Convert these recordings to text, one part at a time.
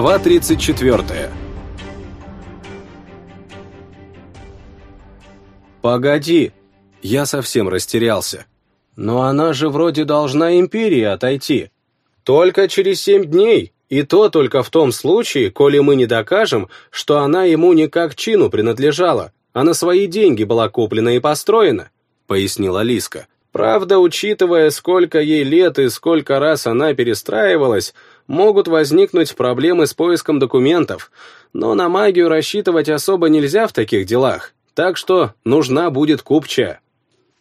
Глава 34 «Погоди!» Я совсем растерялся. «Но она же вроде должна империи отойти. Только через семь дней, и то только в том случае, коли мы не докажем, что она ему не как чину принадлежала, а на свои деньги была куплена и построена», — пояснила Лиска. Правда, учитывая, сколько ей лет и сколько раз она перестраивалась, могут возникнуть проблемы с поиском документов, но на магию рассчитывать особо нельзя в таких делах, так что нужна будет купчая.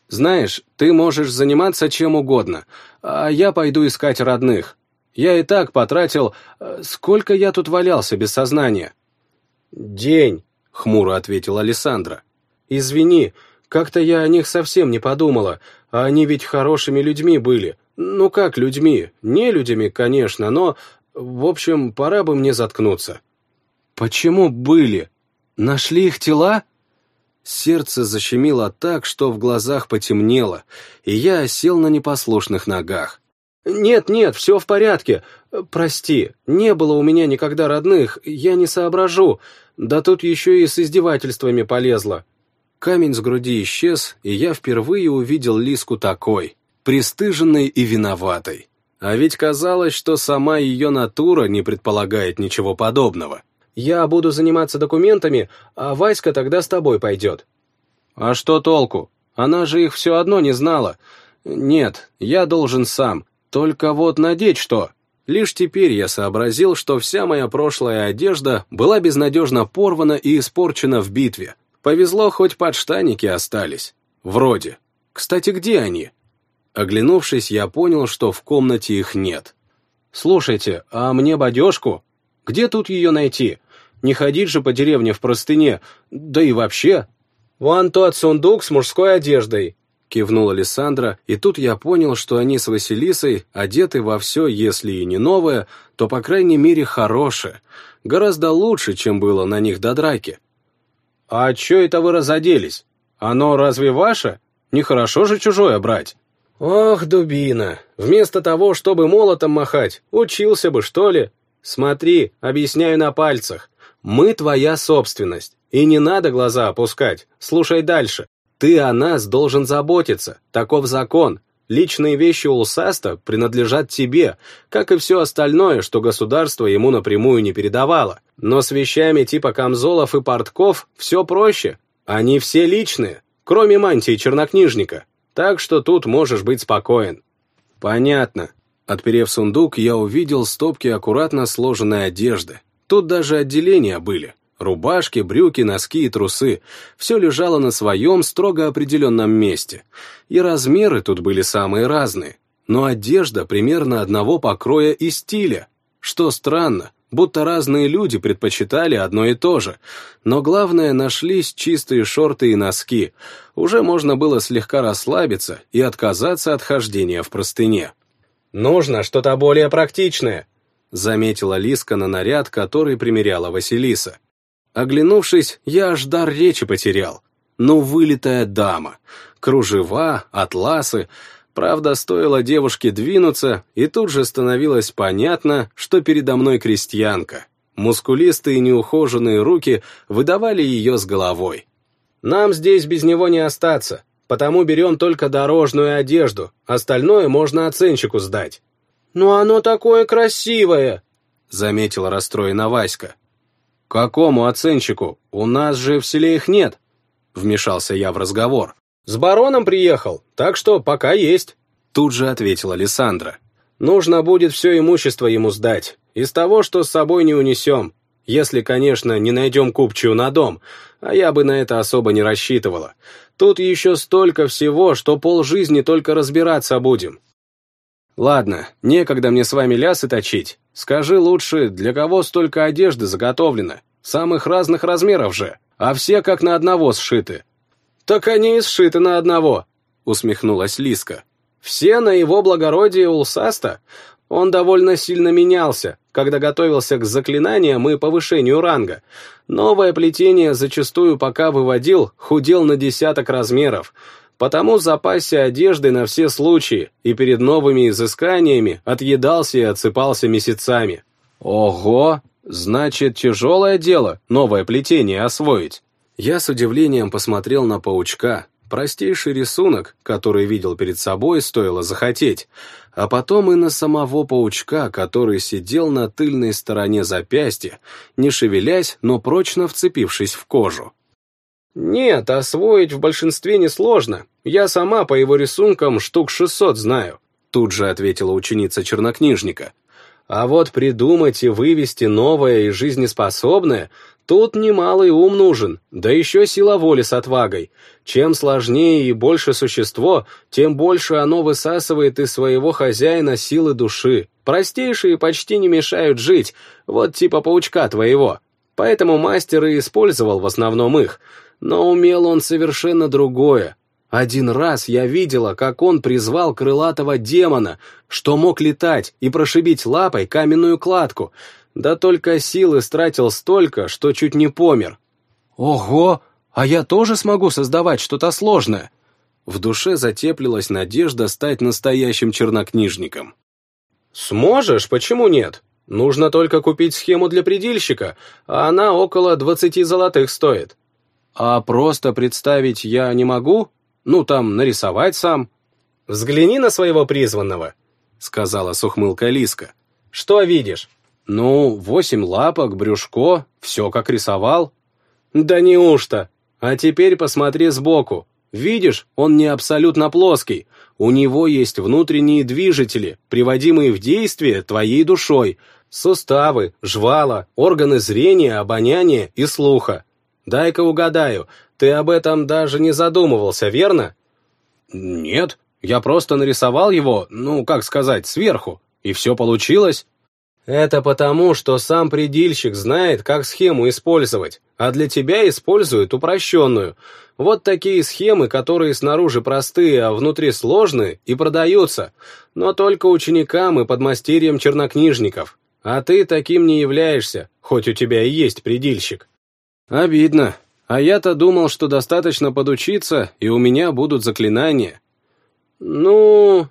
Знаешь, ты можешь заниматься чем угодно, а я пойду искать родных. Я и так потратил... Э, сколько я тут валялся без сознания? «День», — хмуро ответила Александра. «Извини, как-то я о них совсем не подумала, а они ведь хорошими людьми были. Ну как людьми? Не людьми, конечно, но... В общем, пора бы мне заткнуться. Почему были? Нашли их тела? Сердце защемило так, что в глазах потемнело, и я сел на непослушных ногах. «Нет, нет, все в порядке. Прости, не было у меня никогда родных, я не соображу. Да тут еще и с издевательствами полезла. Камень с груди исчез, и я впервые увидел Лиску такой, пристыженной и виноватой. А ведь казалось, что сама ее натура не предполагает ничего подобного. «Я буду заниматься документами, а Васька тогда с тобой пойдет». «А что толку? Она же их все одно не знала. Нет, я должен сам. Только вот надеть что?» Лишь теперь я сообразил, что вся моя прошлая одежда была безнадежно порвана и испорчена в битве, Повезло, хоть подштаники остались. Вроде. Кстати, где они? Оглянувшись, я понял, что в комнате их нет. «Слушайте, а мне бодежку? Где тут ее найти? Не ходить же по деревне в простыне, да и вообще...» «Вон тот сундук с мужской одеждой», — кивнула Александра, и тут я понял, что они с Василисой одеты во все, если и не новое, то, по крайней мере, хорошее, гораздо лучше, чем было на них до драки. «А чё это вы разоделись? Оно разве ваше? Нехорошо же чужое брать». «Ох, дубина, вместо того, чтобы молотом махать, учился бы, что ли? Смотри, объясняю на пальцах. Мы твоя собственность, и не надо глаза опускать. Слушай дальше. Ты о нас должен заботиться, таков закон. Личные вещи Улсаста принадлежат тебе, как и все остальное, что государство ему напрямую не передавало. Но с вещами типа камзолов и портков все проще. Они все личные, кроме мантии чернокнижника. Так что тут можешь быть спокоен. Понятно. Отперев сундук, я увидел стопки аккуратно сложенной одежды. Тут даже отделения были. Рубашки, брюки, носки и трусы. Все лежало на своем строго определенном месте. И размеры тут были самые разные. Но одежда примерно одного покроя и стиля. Что странно, будто разные люди предпочитали одно и то же. Но главное, нашлись чистые шорты и носки. Уже можно было слегка расслабиться и отказаться от хождения в простыне. «Нужно что-то более практичное», — заметила Лиска на наряд, который примеряла Василиса. Оглянувшись, я аж дар речи потерял. Ну, вылитая дама. Кружева, атласы. Правда, стоило девушке двинуться, и тут же становилось понятно, что передо мной крестьянка. Мускулистые неухоженные руки выдавали ее с головой. «Нам здесь без него не остаться, потому берем только дорожную одежду, остальное можно оценщику сдать». «Но оно такое красивое!» — заметила расстроена Васька. «Какому оценщику? У нас же в селе их нет», — вмешался я в разговор. «С бароном приехал, так что пока есть», — тут же ответила Лиссандра. «Нужно будет все имущество ему сдать, из того, что с собой не унесем, если, конечно, не найдем купчую на дом, а я бы на это особо не рассчитывала. Тут еще столько всего, что полжизни только разбираться будем». «Ладно, некогда мне с вами лясы точить. Скажи лучше, для кого столько одежды заготовлено? Самых разных размеров же, а все как на одного сшиты». «Так они и сшиты на одного», — усмехнулась Лиска. «Все на его благородие Улсаста. Он довольно сильно менялся, когда готовился к заклинаниям и повышению ранга. Новое плетение зачастую пока выводил, худел на десяток размеров, потому запасся одеждой на все случаи и перед новыми изысканиями отъедался и отсыпался месяцами. Ого! Значит, тяжелое дело новое плетение освоить. Я с удивлением посмотрел на паучка, простейший рисунок, который видел перед собой, стоило захотеть, а потом и на самого паучка, который сидел на тыльной стороне запястья, не шевелясь, но прочно вцепившись в кожу. «Нет, освоить в большинстве несложно. Я сама по его рисункам штук шестьсот знаю», тут же ответила ученица чернокнижника. «А вот придумать и вывести новое и жизнеспособное Тут немалый ум нужен, да еще сила воли с отвагой. Чем сложнее и больше существо, тем больше оно высасывает из своего хозяина силы души. Простейшие почти не мешают жить, вот типа паучка твоего. Поэтому мастер и использовал в основном их. Но умел он совершенно другое. Один раз я видела, как он призвал крылатого демона, что мог летать и прошибить лапой каменную кладку — да только силы стратил столько, что чуть не помер. Ого, а я тоже смогу создавать что-то сложное. В душе затеплилась надежда стать настоящим чернокнижником. Сможешь, почему нет? Нужно только купить схему для предельщика, а она около двадцати золотых стоит. А просто представить я не могу? Ну, там, нарисовать сам. Взгляни на своего призванного, сказала с ухмылкой Лиска. Что видишь? «Ну, восемь лапок, брюшко, все как рисовал». «Да неужто? А теперь посмотри сбоку. Видишь, он не абсолютно плоский. У него есть внутренние движители, приводимые в действие твоей душой, суставы, жвала, органы зрения, обоняния и слуха. Дай-ка угадаю, ты об этом даже не задумывался, верно? Нет, я просто нарисовал его, ну, как сказать, сверху, и все получилось. Это потому, что сам предельщик знает, как схему использовать, а для тебя использует упрощенную. Вот такие схемы, которые снаружи простые, а внутри сложные, и продаются, но только ученикам и подмастерьям чернокнижников. А ты таким не являешься, хоть у тебя и есть предельщик. Обидно. А я-то думал, что достаточно подучиться, и у меня будут заклинания. Ну...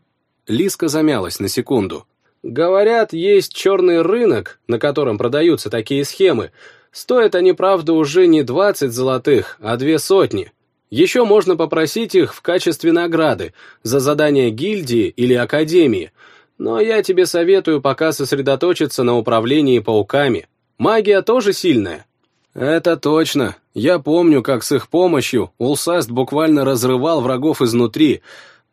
Лиска замялась на секунду. Говорят, есть черный рынок, на котором продаются такие схемы. Стоят они, правда, уже не 20 золотых, а две сотни. Еще можно попросить их в качестве награды за задание гильдии или академии. Но я тебе советую пока сосредоточиться на управлении пауками. Магия тоже сильная. Это точно. Я помню, как с их помощью Улсаст буквально разрывал врагов изнутри.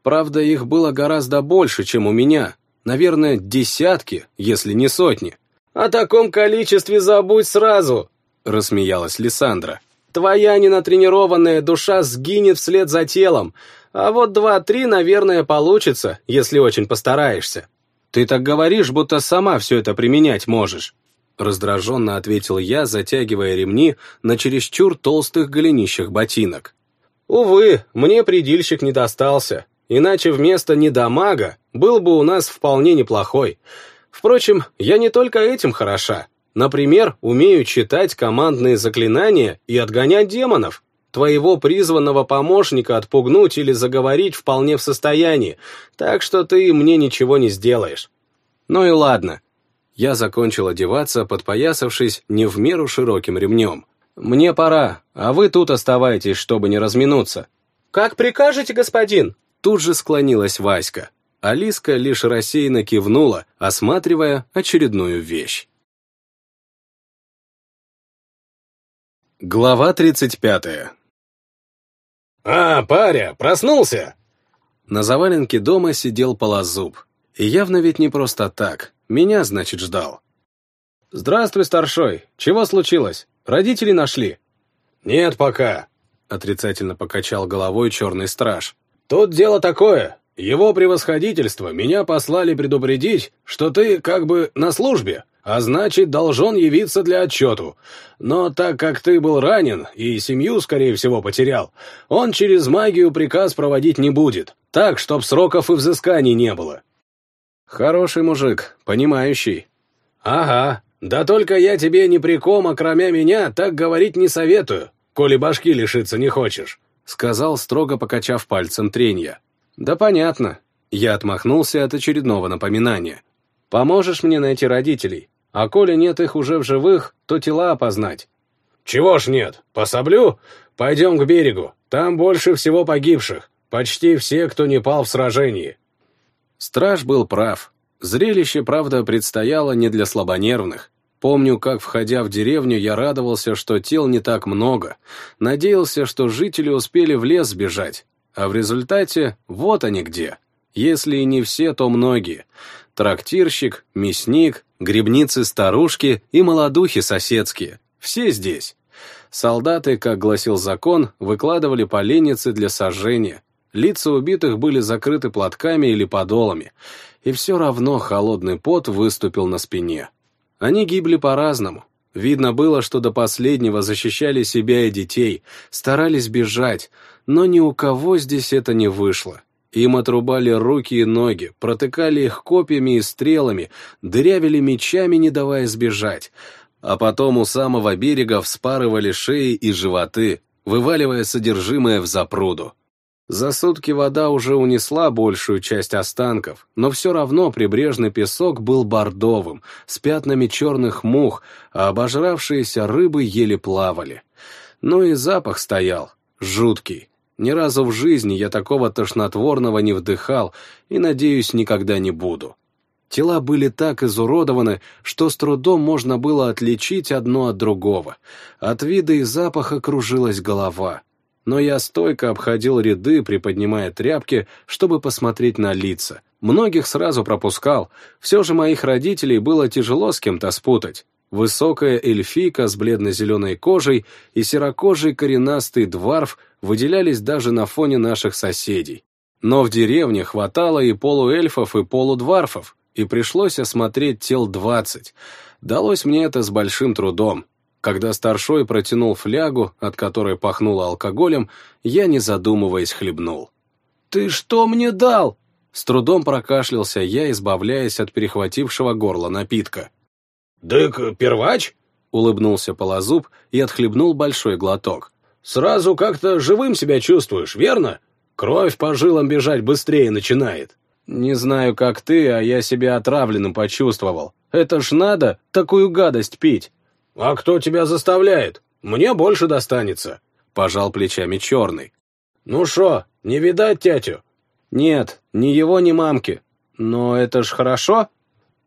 Правда, их было гораздо больше, чем у меня. Наверное, десятки, если не сотни. «О таком количестве забудь сразу!» — рассмеялась Лиссандра. «Твоя ненатренированная душа сгинет вслед за телом, а вот два-три, наверное, получится, если очень постараешься». «Ты так говоришь, будто сама все это применять можешь», — раздраженно ответил я, затягивая ремни на чересчур толстых голенищах ботинок. «Увы, мне предельщик не достался, Иначе вместо недомага был бы у нас вполне неплохой. Впрочем, я не только этим хороша. Например, умею читать командные заклинания и отгонять демонов. Твоего призванного помощника отпугнуть или заговорить вполне в состоянии, так что ты мне ничего не сделаешь. Ну и ладно. Я закончил одеваться, подпоясавшись не в меру широким ремнем. Мне пора, а вы тут оставайтесь, чтобы не разминуться. «Как прикажете, господин?» Тут же склонилась Васька. Алиска лишь рассеянно кивнула, осматривая очередную вещь. Глава 35 «А, паря, проснулся!» На заваленке дома сидел полозуб. И явно ведь не просто так. Меня, значит, ждал. «Здравствуй, старшой. Чего случилось? Родители нашли?» «Нет пока», — отрицательно покачал головой черный страж. Тут дело такое. Его превосходительство меня послали предупредить, что ты как бы на службе, а значит, должен явиться для отчету. Но так как ты был ранен и семью, скорее всего, потерял, он через магию приказ проводить не будет, так, чтоб сроков и взысканий не было». «Хороший мужик, понимающий». «Ага, да только я тебе ни при ком, окромя меня, так говорить не советую, коли башки лишиться не хочешь». — сказал, строго покачав пальцем тренья. «Да понятно». Я отмахнулся от очередного напоминания. «Поможешь мне найти родителей? А коли нет их уже в живых, то тела опознать. Чего ж нет? Пособлю? Пойдем к берегу. Там больше всего погибших. Почти все, кто не пал в сражении. Страж был прав. Зрелище, правда, предстояло не для слабонервных. Помню, как, входя в деревню, я радовался, что тел не так много. Надеялся, что жители успели в лес сбежать. А в результате вот они где. Если и не все, то многие. Трактирщик, мясник, грибницы-старушки и молодухи соседские. Все здесь. Солдаты, как гласил закон, выкладывали поленницы для сожжения. Лица убитых были закрыты платками или подолами. И все равно холодный пот выступил на спине. Они гибли по-разному. Видно было, что до последнего защищали себя и детей, старались бежать, но ни у кого здесь это не вышло. Им отрубали руки и ноги, протыкали их копьями и стрелами, дырявили мечами, не давая сбежать, а потом у самого берега вспарывали шеи и животы, вываливая содержимое в запруду. За сутки вода уже унесла большую часть останков, но все равно прибрежный песок был бордовым, с пятнами черных мух, а обожравшиеся рыбы еле плавали. Ну и запах стоял, жуткий. Ни разу в жизни я такого тошнотворного не вдыхал и, надеюсь, никогда не буду. Тела были так изуродованы, что с трудом можно было отличить одно от другого. От вида и запаха кружилась голова но я стойко обходил ряды, приподнимая тряпки, чтобы посмотреть на лица. Многих сразу пропускал, все же моих родителей было тяжело с кем-то спутать. Высокая эльфийка с бледно-зеленой кожей и серокожий коренастый дварф выделялись даже на фоне наших соседей. Но в деревне хватало и полуэльфов, и полудварфов, и пришлось осмотреть тел двадцать. Далось мне это с большим трудом, когда старшой протянул флягу, от которой пахнуло алкоголем, я, не задумываясь, хлебнул. «Ты что мне дал?» С трудом прокашлялся я, избавляясь от перехватившего горла напитка. «Дык, первач?» — улыбнулся Полозуб и отхлебнул большой глоток. «Сразу как-то живым себя чувствуешь, верно? Кровь по жилам бежать быстрее начинает». «Не знаю, как ты, а я себя отравленным почувствовал. Это ж надо такую гадость пить!» «А кто тебя заставляет? Мне больше достанется», — пожал плечами черный. «Ну шо, не видать тятю?» «Нет, ни его, ни мамки. Но это ж хорошо?»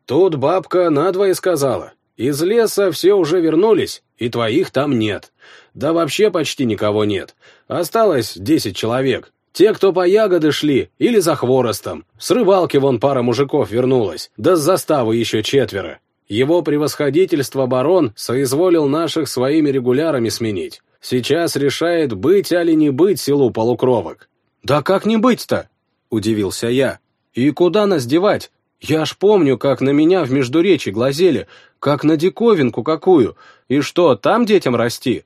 Тут бабка надвое сказала. Из леса все уже вернулись, и твоих там нет. Да вообще почти никого нет. Осталось десять человек. Те, кто по ягоды шли, или за хворостом. С рыбалки вон пара мужиков вернулась, да с заставы еще четверо. Его превосходительство барон соизволил наших своими регулярами сменить. Сейчас решает, быть али не быть селу полукровок. «Да как не быть-то?» — удивился я. «И куда нас девать? Я ж помню, как на меня в Междуречи глазели, как на диковинку какую. И что, там детям расти?»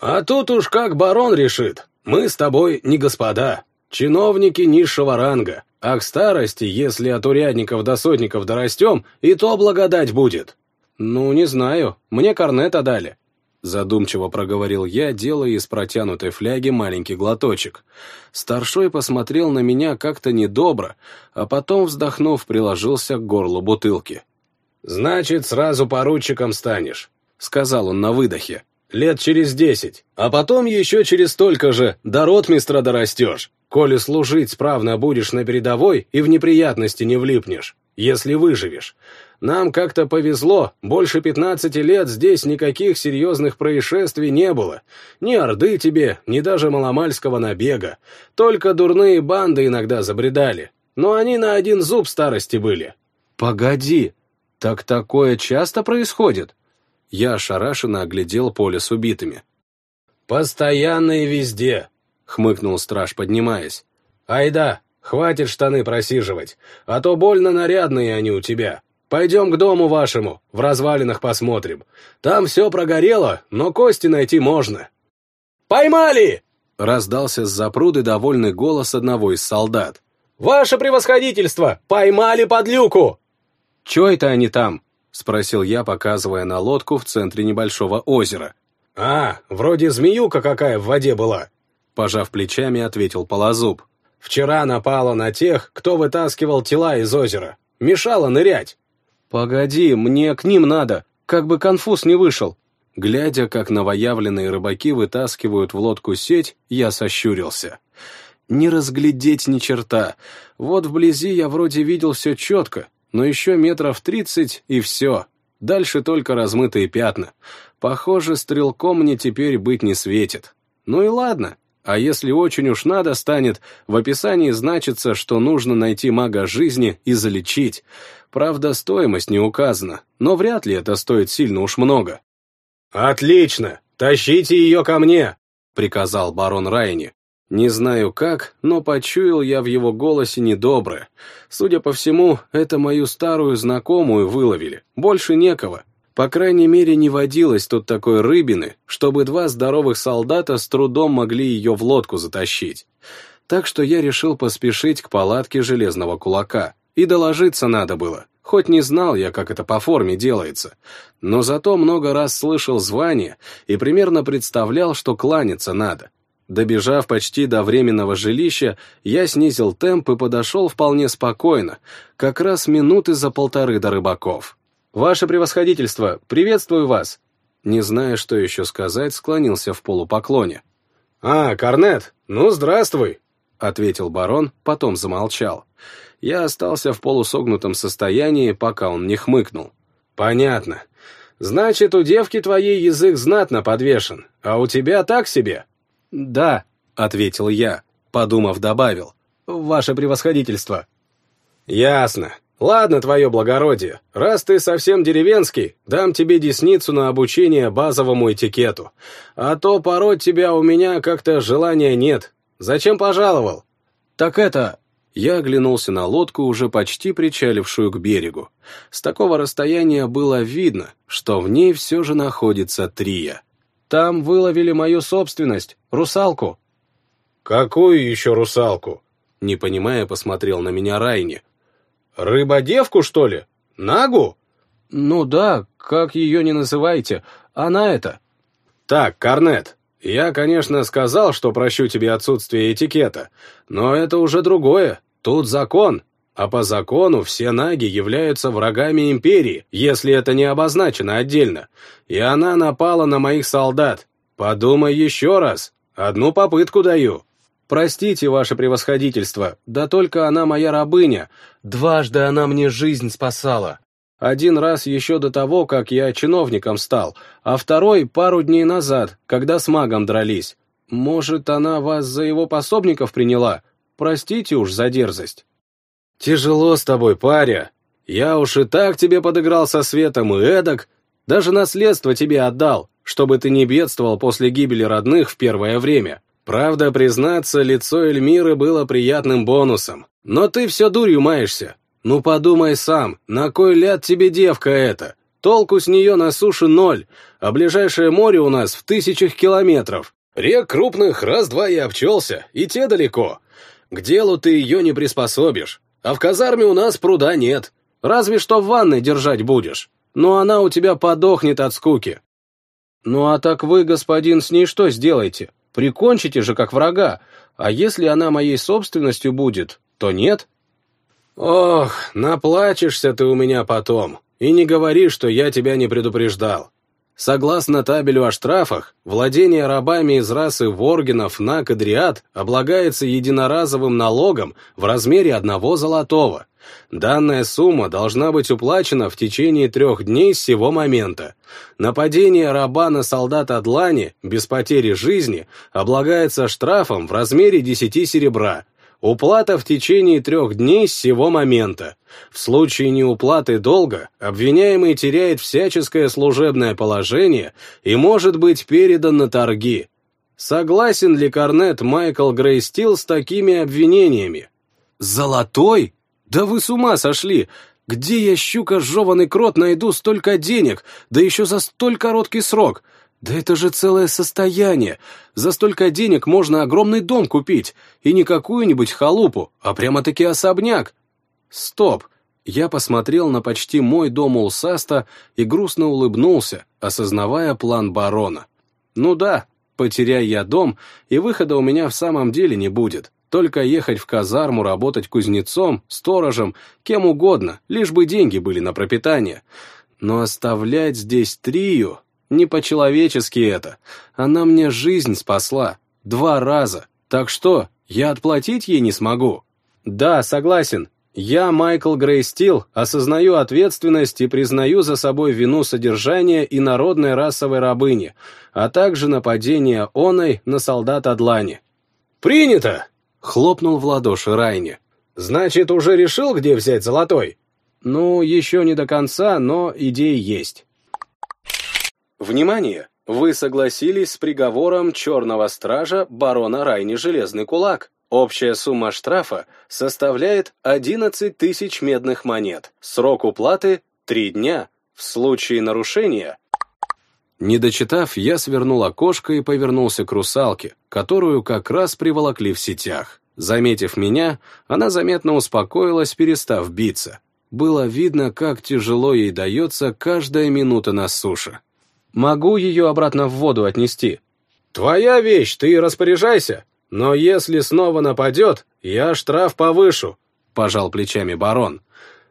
«А тут уж как барон решит. Мы с тобой не господа, чиновники низшего ранга. А к старости, если от урядников до сотников дорастем, и то благодать будет. Ну, не знаю, мне корнета дали. Задумчиво проговорил я, делая из протянутой фляги маленький глоточек. Старшой посмотрел на меня как-то недобро, а потом, вздохнув, приложился к горлу бутылки. «Значит, сразу поручиком станешь», — сказал он на выдохе. «Лет через десять, а потом еще через столько же до ротмистра дорастешь. Коли служить справно будешь на передовой и в неприятности не влипнешь, если выживешь. Нам как-то повезло, больше пятнадцати лет здесь никаких серьезных происшествий не было. Ни орды тебе, ни даже маломальского набега. Только дурные банды иногда забредали. Но они на один зуб старости были. Погоди, так такое часто происходит? Я ошарашенно оглядел поле с убитыми. «Постоянно и везде», — хмыкнул страж, поднимаясь. «Айда, хватит штаны просиживать, а то больно нарядные они у тебя. Пойдем к дому вашему, в развалинах посмотрим. Там все прогорело, но кости найти можно». «Поймали!» — раздался с запруды довольный голос одного из солдат. «Ваше превосходительство! Поймали подлюку!» «Чё это они там?» — спросил я, показывая на лодку в центре небольшого озера. «А, вроде змеюка какая в воде была», Пожав плечами, ответил Полозуб. «Вчера напала на тех, кто вытаскивал тела из озера. Мешала нырять». «Погоди, мне к ним надо, как бы конфуз не вышел». Глядя, как новоявленные рыбаки вытаскивают в лодку сеть, я сощурился. Не разглядеть ни черта. Вот вблизи я вроде видел все четко, но еще метров тридцать и все. Дальше только размытые пятна. Похоже, стрелком мне теперь быть не светит. Ну и ладно. А если очень уж надо станет, в описании значится, что нужно найти мага жизни и залечить. Правда, стоимость не указана, но вряд ли это стоит сильно уж много. «Отлично! Тащите ее ко мне!» — приказал барон Райни. Не знаю как, но почуял я в его голосе недоброе. Судя по всему, это мою старую знакомую выловили. Больше некого. По крайней мере, не водилось тут такой рыбины, чтобы два здоровых солдата с трудом могли ее в лодку затащить. Так что я решил поспешить к палатке железного кулака. И доложиться надо было. Хоть не знал я, как это по форме делается, но зато много раз слышал звание и примерно представлял, что кланяться надо. Добежав почти до временного жилища, я снизил темп и подошел вполне спокойно, как раз минуты за полторы до рыбаков. «Ваше превосходительство, приветствую вас!» Не зная, что еще сказать, склонился в полупоклоне. «А, Корнет, ну здравствуй!» — ответил барон, потом замолчал. Я остался в полусогнутом состоянии, пока он не хмыкнул. «Понятно. Значит, у девки твоей язык знатно подвешен, а у тебя так себе?» «Да», — ответил я, подумав, добавил. «Ваше превосходительство». «Ясно. Ладно, твое благородие. Раз ты совсем деревенский, дам тебе десницу на обучение базовому этикету. А то пороть тебя у меня как-то желания нет. Зачем пожаловал?» «Так это...» Я оглянулся на лодку, уже почти причалившую к берегу. С такого расстояния было видно, что в ней все же находится Трия. Там выловили мою собственность, русалку». «Какую еще русалку?» Не понимая, посмотрел на меня Райни. «Рыбодевку, что ли? Нагу?» «Ну да, как ее не называйте, она это». «Так, Корнет, я, конечно, сказал, что прощу тебе отсутствие этикета, но это уже другое. Тут закон, а по закону все наги являются врагами империи, если это не обозначено отдельно. И она напала на моих солдат. Подумай еще раз. Одну попытку даю. Простите, ваше превосходительство, да только она моя рабыня. Дважды она мне жизнь спасала. Один раз еще до того, как я чиновником стал, а второй пару дней назад, когда с магом дрались. Может, она вас за его пособников приняла? Простите уж за дерзость. «Тяжело с тобой, паря. Я уж и так тебе подыграл со светом и эдак. Даже наследство тебе отдал, чтобы ты не бедствовал после гибели родных в первое время. Правда, признаться, лицо Эльмиры было приятным бонусом. Но ты все дурью маешься. Ну подумай сам, на кой ляд тебе девка эта? Толку с нее на суше ноль, а ближайшее море у нас в тысячах километров. Рек крупных раз-два и обчелся, и те далеко. К делу ты ее не приспособишь. А в казарме у нас пруда нет. Разве что в ванной держать будешь. Но она у тебя подохнет от скуки. Ну а так вы, господин, с ней что сделаете? Прикончите же как врага. А если она моей собственностью будет, то нет? Ох, наплачешься ты у меня потом. И не говори, что я тебя не предупреждал. Согласно табелю о штрафах, владение рабами из расы воргенов, нак и дриад облагается единоразовым налогом в размере одного золотого. Данная сумма должна быть уплачена в течение трех дней с сего момента. Нападение раба на солдата Длани без потери жизни облагается штрафом в размере 10 серебра, Уплата в течение трех дней с сего момента. В случае неуплаты долга обвиняемый теряет всяческое служебное положение и может быть передан на торги. Согласен ли Корнет Майкл Грейстил с такими обвинениями? «Золотой? Да вы с ума сошли! Где я, щука, жеванный крот, найду столько денег, да еще за столь короткий срок? Да это же целое состояние. За столько денег можно огромный дом купить. И не какую-нибудь халупу, а прямо-таки особняк. Стоп. Я посмотрел на почти мой дом Улсаста и грустно улыбнулся, осознавая план барона. Ну да, потеряй я дом, и выхода у меня в самом деле не будет. только ехать в казарму, работать кузнецом, сторожем, кем угодно, лишь бы деньги были на пропитание. Но оставлять здесь Трию... Не по-человечески это. Она мне жизнь спасла. Два раза. Так что, я отплатить ей не смогу? Да, согласен. Я, Майкл Грейстил, осознаю ответственность и признаю за собой вину содержания и народной расовой рабыни, а также нападение оной на солдат Адлани. «Принято!» — хлопнул в ладоши Райни. «Значит, уже решил, где взять золотой?» «Ну, еще не до конца, но идеи есть». Внимание! Вы согласились с приговором черного стража барона Райни Железный Кулак. Общая сумма штрафа составляет 11 тысяч медных монет. Срок уплаты – 3 дня. В случае нарушения... Не дочитав, я свернул окошко и повернулся к русалке, которую как раз приволокли в сетях. Заметив меня, она заметно успокоилась, перестав биться. Было видно, как тяжело ей дается каждая минута на суше. «Могу ее обратно в воду отнести?» «Твоя вещь, ты распоряжайся!» «Но если снова нападет, я штраф повышу», — пожал плечами барон.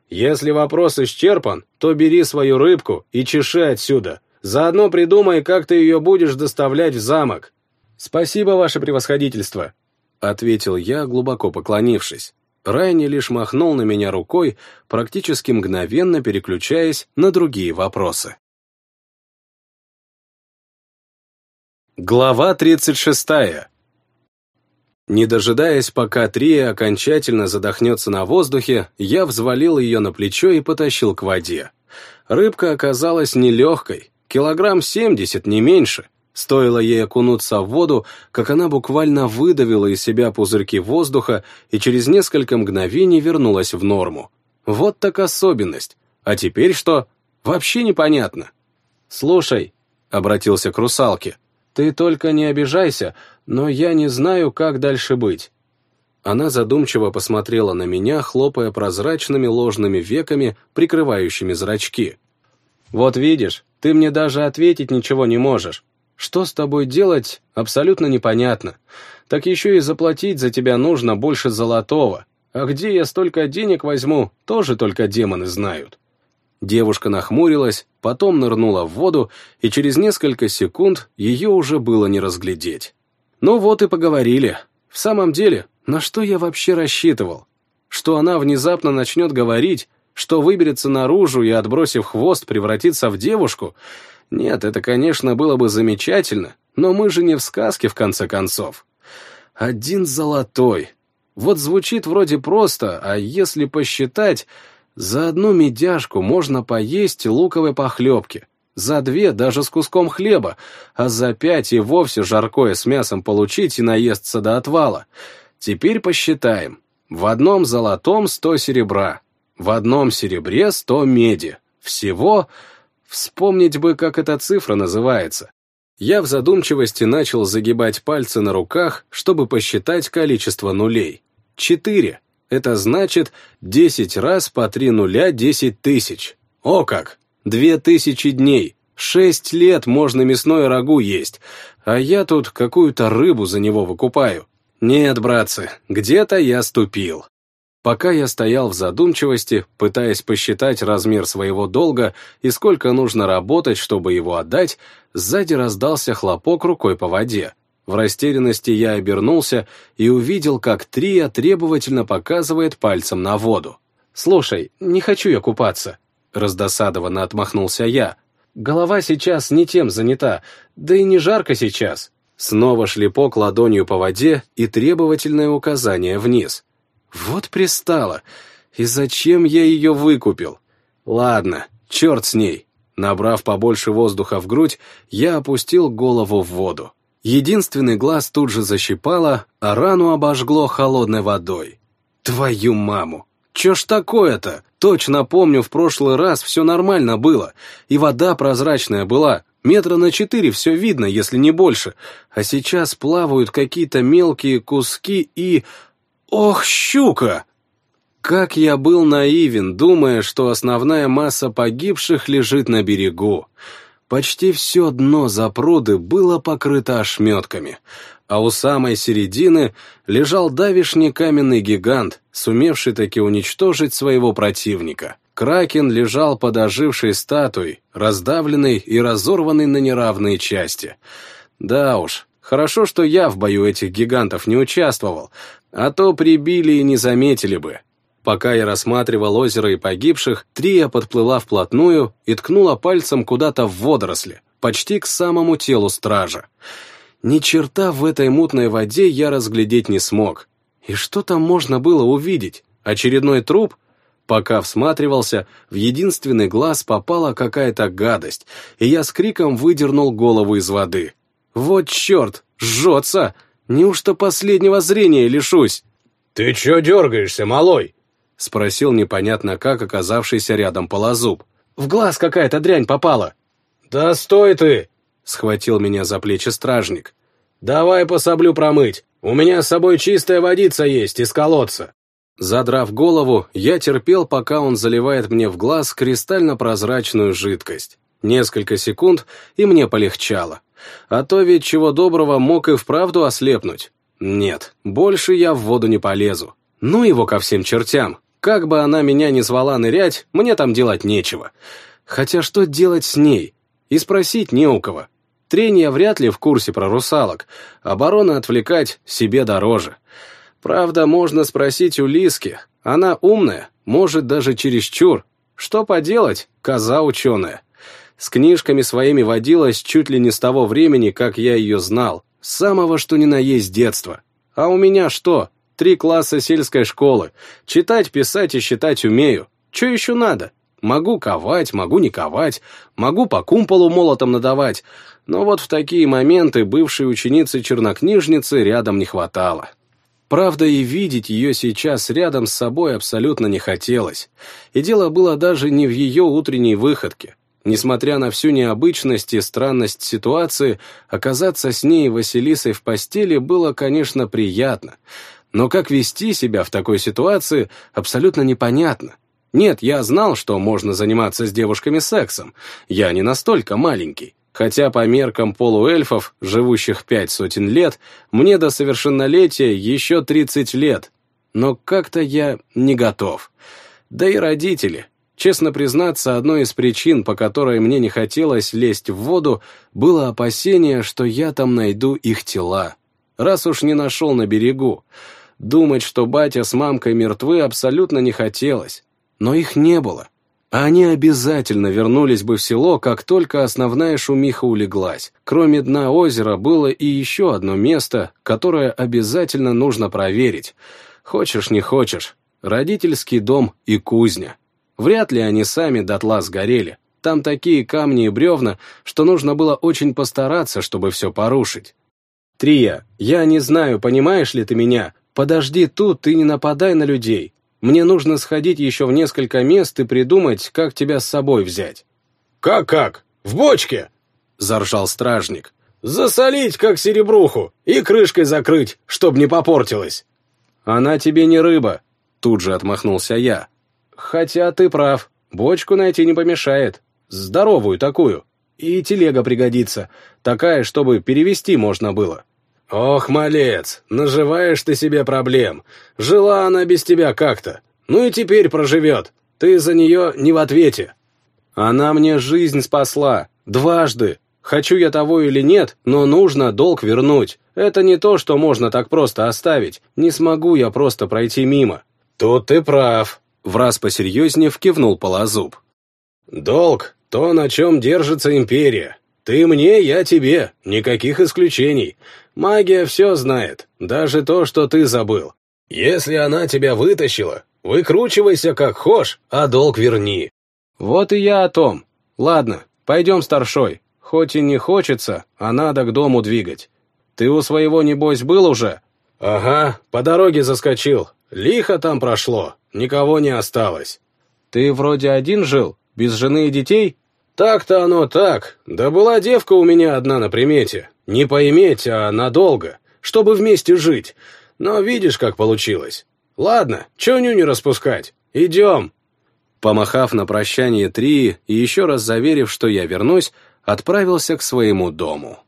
«Если вопрос исчерпан, то бери свою рыбку и чеши отсюда. Заодно придумай, как ты ее будешь доставлять в замок». «Спасибо, ваше превосходительство», — ответил я, глубоко поклонившись. Райни лишь махнул на меня рукой, практически мгновенно переключаясь на другие вопросы. Глава тридцать шестая. Не дожидаясь, пока Трия окончательно задохнется на воздухе, я взвалил ее на плечо и потащил к воде. Рыбка оказалась нелегкой, килограмм семьдесят, не меньше. Стоило ей окунуться в воду, как она буквально выдавила из себя пузырьки воздуха и через несколько мгновений вернулась в норму. Вот так особенность. А теперь что? Вообще непонятно. «Слушай», — обратился к русалке, — «ты только не обижайся, но я не знаю, как дальше быть». Она задумчиво посмотрела на меня, хлопая прозрачными ложными веками, прикрывающими зрачки. «Вот видишь, ты мне даже ответить ничего не можешь. Что с тобой делать, абсолютно непонятно. Так еще и заплатить за тебя нужно больше золотого. А где я столько денег возьму, тоже только демоны знают». Девушка нахмурилась, потом нырнула в воду, и через несколько секунд ее уже было не разглядеть. Ну вот и поговорили. В самом деле, на что я вообще рассчитывал? Что она внезапно начнет говорить, что выберется наружу и, отбросив хвост, превратится в девушку? Нет, это, конечно, было бы замечательно, но мы же не в сказке, в конце концов. Один золотой. Вот звучит вроде просто, а если посчитать, за одну медяшку можно поесть луковой похлебки за две даже с куском хлеба, а за пять и вовсе жаркое с мясом получить и наесться до отвала. Теперь посчитаем. В одном золотом сто серебра, в одном серебре сто меди. Всего... Вспомнить бы, как эта цифра называется. Я в задумчивости начал загибать пальцы на руках, чтобы посчитать количество нулей. Четыре. Это значит десять раз по три нуля десять тысяч. О как! Две тысячи дней, шесть лет можно мясное рагу есть, а я тут какую-то рыбу за него выкупаю. Нет, братцы, где-то я ступил. Пока я стоял в задумчивости, пытаясь посчитать размер своего долга и сколько нужно работать, чтобы его отдать, сзади раздался хлопок рукой по воде. В растерянности я обернулся и увидел, как Трия требовательно показывает пальцем на воду. «Слушай, не хочу я купаться», Раздосадованно отмахнулся я. Голова сейчас не тем занята, да и не жарко сейчас. Снова шлепок ладонью по воде и требовательное указание вниз. Вот пристало. И зачем я ее выкупил? Ладно, черт с ней. Набрав побольше воздуха в грудь, я опустил голову в воду. Единственный глаз тут же защипало, а рану обожгло холодной водой. Твою маму! Че ж такое-то? Точно помню, в прошлый раз все нормально было, и вода прозрачная была, метра на четыре все видно, если не больше, а сейчас плавают какие-то мелкие куски и... Ох, щука! Как я был наивен, думая, что основная масса погибших лежит на берегу. Почти все дно запруды было покрыто ошметками, а у самой середины лежал давишний каменный гигант, сумевший таки уничтожить своего противника. Кракен лежал под ожившей статуей, раздавленный и разорванный на неравные части. Да уж, хорошо, что я в бою этих гигантов не участвовал, а то прибили и не заметили бы. Пока я рассматривал озеро и погибших, Трия подплыла вплотную и ткнула пальцем куда-то в водоросли, почти к самому телу стража. Ни черта в этой мутной воде я разглядеть не смог. И что там можно было увидеть? Очередной труп? Пока всматривался, в единственный глаз попала какая-то гадость, и я с криком выдернул голову из воды. Вот черт, жжется! Неужто последнего зрения лишусь? «Ты чё дергаешься, малой?» — спросил непонятно как оказавшийся рядом полозуб. «В глаз какая-то дрянь попала». «Да стой ты!» — схватил меня за плечи стражник. «Давай пособлю промыть. У меня с собой чистая водица есть из колодца». Задрав голову, я терпел, пока он заливает мне в глаз кристально-прозрачную жидкость. Несколько секунд, и мне полегчало. А то ведь чего доброго мог и вправду ослепнуть. Нет, больше я в воду не полезу. Ну его ко всем чертям. Как бы она меня ни звала нырять, мне там делать нечего. Хотя что делать с ней? И спросить не у кого. Трения вряд ли в курсе про русалок. Обороны отвлекать себе дороже. Правда, можно спросить у Лиски. Она умная, может даже чересчур. Что поделать, коза ученая. С книжками своими водилась чуть ли не с того времени, как я ее знал. С самого что ни на есть детства. А у меня что? Три класса сельской школы. Читать, писать и считать умею. Че еще надо? Могу ковать, могу не ковать, могу по кумполу молотом надавать. Но вот в такие моменты бывшей ученицы-чернокнижницы рядом не хватало. Правда, и видеть ее сейчас рядом с собой абсолютно не хотелось. И дело было даже не в ее утренней выходке. Несмотря на всю необычность и странность ситуации, оказаться с ней Василисой в постели было, конечно, приятно. Но как вести себя в такой ситуации, абсолютно непонятно. Нет, я знал, что можно заниматься с девушками сексом. Я не настолько маленький. Хотя по меркам полуэльфов, живущих пять сотен лет, мне до совершеннолетия еще тридцать лет. Но как-то я не готов. Да и родители. Честно признаться, одной из причин, по которой мне не хотелось лезть в воду, было опасение, что я там найду их тела. Раз уж не нашел на берегу. Думать, что батя с мамкой мертвы, абсолютно не хотелось. Но их не было. А они обязательно вернулись бы в село, как только основная шумиха улеглась. Кроме дна озера было и еще одно место, которое обязательно нужно проверить. Хочешь, не хочешь. Родительский дом и кузня. Вряд ли они сами дотла сгорели. Там такие камни и бревна, что нужно было очень постараться, чтобы все порушить. «Трия, я не знаю, понимаешь ли ты меня, «Подожди тут, ты не нападай на людей. Мне нужно сходить еще в несколько мест и придумать, как тебя с собой взять». «Как-как? В бочке?» — заржал стражник. «Засолить, как серебруху, и крышкой закрыть, чтоб не попортилось». «Она тебе не рыба», — тут же отмахнулся я. «Хотя ты прав, бочку найти не помешает. Здоровую такую. И телега пригодится, такая, чтобы перевести можно было». «Ох, малец, наживаешь ты себе проблем. Жила она без тебя как-то. Ну и теперь проживет. Ты за нее не в ответе». «Она мне жизнь спасла. Дважды. Хочу я того или нет, но нужно долг вернуть. Это не то, что можно так просто оставить. Не смогу я просто пройти мимо». «Тут ты прав», — враз посерьезнее вкивнул Полозуб. «Долг — то, на чем держится империя. Ты мне, я тебе, никаких исключений. Магия все знает, даже то, что ты забыл. Если она тебя вытащила, выкручивайся как хошь, а долг верни». «Вот и я о том. Ладно, пойдем, старшой. Хоть и не хочется, а надо к дому двигать. Ты у своего, небось, был уже?» «Ага, по дороге заскочил. Лихо там прошло, никого не осталось». «Ты вроде один жил, без жены и детей?» «Так-то оно так. Да была девка у меня одна на примете. Не поиметь, а надолго, чтобы вместе жить. Но видишь, как получилось. Ладно, чё нюню распускать? Идем!» Помахав на прощание три и еще раз заверив, что я вернусь, отправился к своему дому.